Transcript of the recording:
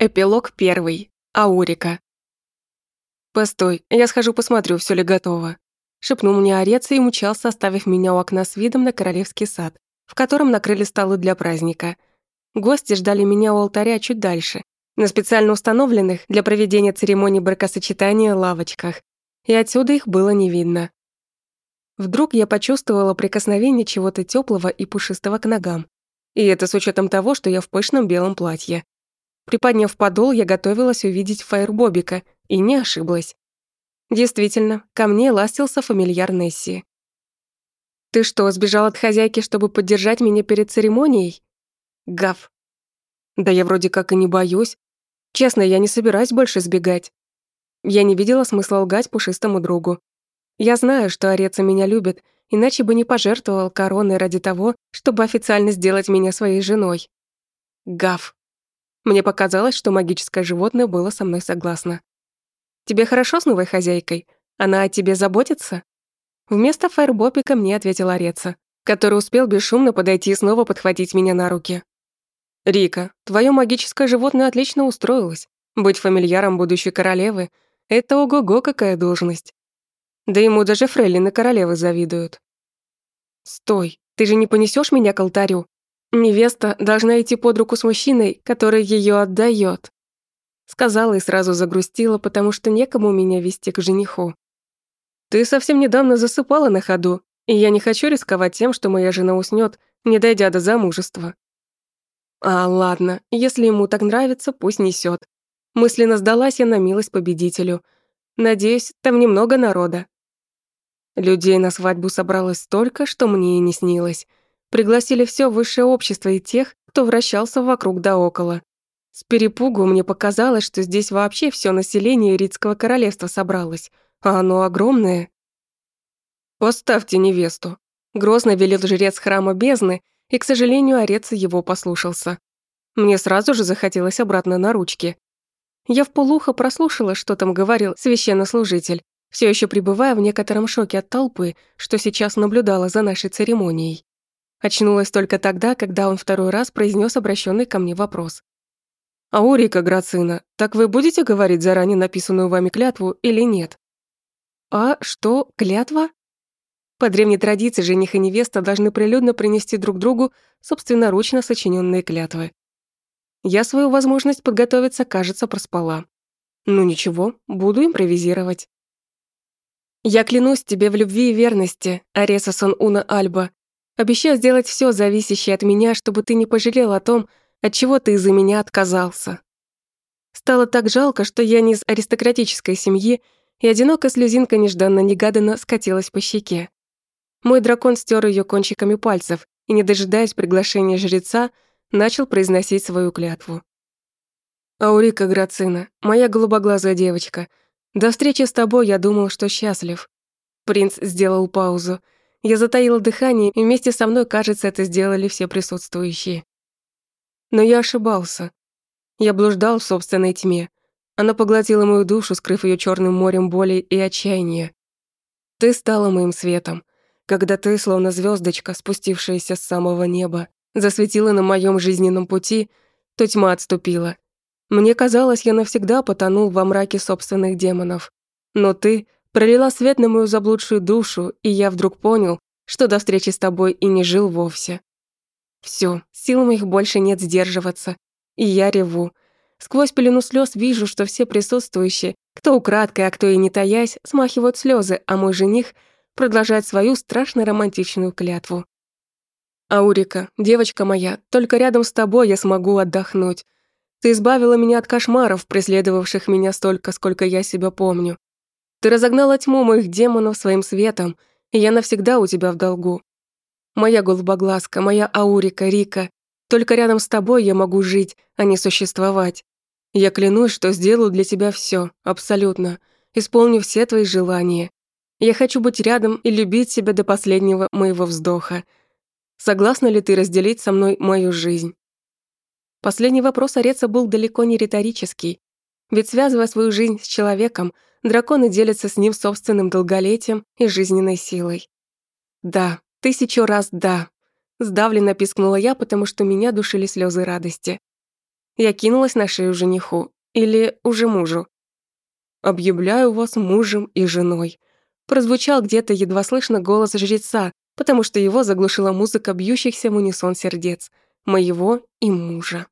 Эпилог первый. Аурика. «Постой, я схожу посмотрю, все ли готово», — шепнул мне Орец и умчался, оставив меня у окна с видом на королевский сад, в котором накрыли столы для праздника. Гости ждали меня у алтаря чуть дальше, на специально установленных для проведения церемонии бракосочетания лавочках, и отсюда их было не видно. Вдруг я почувствовала прикосновение чего-то теплого и пушистого к ногам, и это с учетом того, что я в пышном белом платье. Приподняв подол, я готовилась увидеть фаербобика, и не ошиблась. Действительно, ко мне ластился фамильяр Несси. «Ты что, сбежал от хозяйки, чтобы поддержать меня перед церемонией?» Гав. «Да я вроде как и не боюсь. Честно, я не собираюсь больше сбегать». Я не видела смысла лгать пушистому другу. Я знаю, что Ореца меня любит, иначе бы не пожертвовал короной ради того, чтобы официально сделать меня своей женой. Гав. Мне показалось, что магическое животное было со мной согласно. «Тебе хорошо с новой хозяйкой? Она о тебе заботится?» Вместо фаербопика мне ответил Ореца, который успел бесшумно подойти и снова подхватить меня на руки. «Рика, твое магическое животное отлично устроилось. Быть фамильяром будущей королевы — это ого-го какая должность. Да ему даже фрейлины королевы завидуют». «Стой, ты же не понесешь меня к алтарю? Невеста должна идти под руку с мужчиной, который ее отдает. Сказала и сразу загрустила, потому что некому меня вести к жениху. Ты совсем недавно засыпала на ходу, и я не хочу рисковать тем, что моя жена уснет, не дойдя до замужества. А ладно, если ему так нравится, пусть несет. Мысленно сдалась я на милость победителю. Надеюсь, там немного народа. Людей на свадьбу собралось столько, что мне и не снилось. Пригласили все высшее общество и тех, кто вращался вокруг да около. С перепугу мне показалось, что здесь вообще все население Иритского королевства собралось, а оно огромное. «Поставьте невесту», — грозно велел жрец храма бездны, и, к сожалению, орец его послушался. Мне сразу же захотелось обратно на ручки. Я в полухо прослушала, что там говорил священнослужитель, все еще пребывая в некотором шоке от толпы, что сейчас наблюдала за нашей церемонией. Очнулась только тогда, когда он второй раз произнес обращенный ко мне вопрос. «Аурика Грацина, так вы будете говорить заранее написанную вами клятву или нет?» «А что, клятва?» По древней традиции жених и невеста должны прилюдно принести друг другу собственноручно сочиненные клятвы. Я свою возможность подготовиться, кажется, проспала. Ну ничего, буду импровизировать. «Я клянусь тебе в любви и верности, Ареса Сон Уна Альба, Обещаю сделать все зависящее от меня, чтобы ты не пожалел о том, от чего ты из-за меня отказался. Стало так жалко, что я не из аристократической семьи, и одинокая слезинка нежданно-негаданно скатилась по щеке. Мой дракон стер ее кончиками пальцев и, не дожидаясь приглашения жреца, начал произносить свою клятву. «Аурика Грацина, моя голубоглазая девочка, до встречи с тобой я думал, что счастлив». Принц сделал паузу, я затаила дыхание, и вместе со мной, кажется, это сделали все присутствующие. Но я ошибался. Я блуждал в собственной тьме. Она поглотила мою душу, скрыв ее черным морем боли и отчаяния. Ты стала моим светом, когда ты, словно звездочка, спустившаяся с самого неба, засветила на моем жизненном пути, то тьма отступила. Мне казалось, я навсегда потонул во мраке собственных демонов. Но ты пролила свет на мою заблудшую душу, и я вдруг понял, что до встречи с тобой и не жил вовсе. Все, сил моих больше нет сдерживаться, и я реву. Сквозь пелену слез вижу, что все присутствующие, кто украдкой, а кто и не таясь, смахивают слезы, а мой жених продолжает свою страшно романтичную клятву. «Аурика, девочка моя, только рядом с тобой я смогу отдохнуть. Ты избавила меня от кошмаров, преследовавших меня столько, сколько я себя помню. Ты разогнала тьму моих демонов своим светом, и я навсегда у тебя в долгу. Моя голубоглазка, моя аурика, Рика, только рядом с тобой я могу жить, а не существовать. Я клянусь, что сделаю для тебя все, абсолютно, исполню все твои желания. Я хочу быть рядом и любить тебя до последнего моего вздоха. Согласна ли ты разделить со мной мою жизнь?» Последний вопрос Ореца был далеко не риторический, ведь связывая свою жизнь с человеком, драконы делятся с ним собственным долголетием и жизненной силой. «Да, тысячу раз да», — сдавленно пискнула я, потому что меня душили слезы радости. Я кинулась на шею жениху. Или уже мужу. «Объявляю вас мужем и женой», прозвучал где-то едва слышно голос жреца, потому что его заглушила музыка бьющихся в унисон сердец, моего и мужа.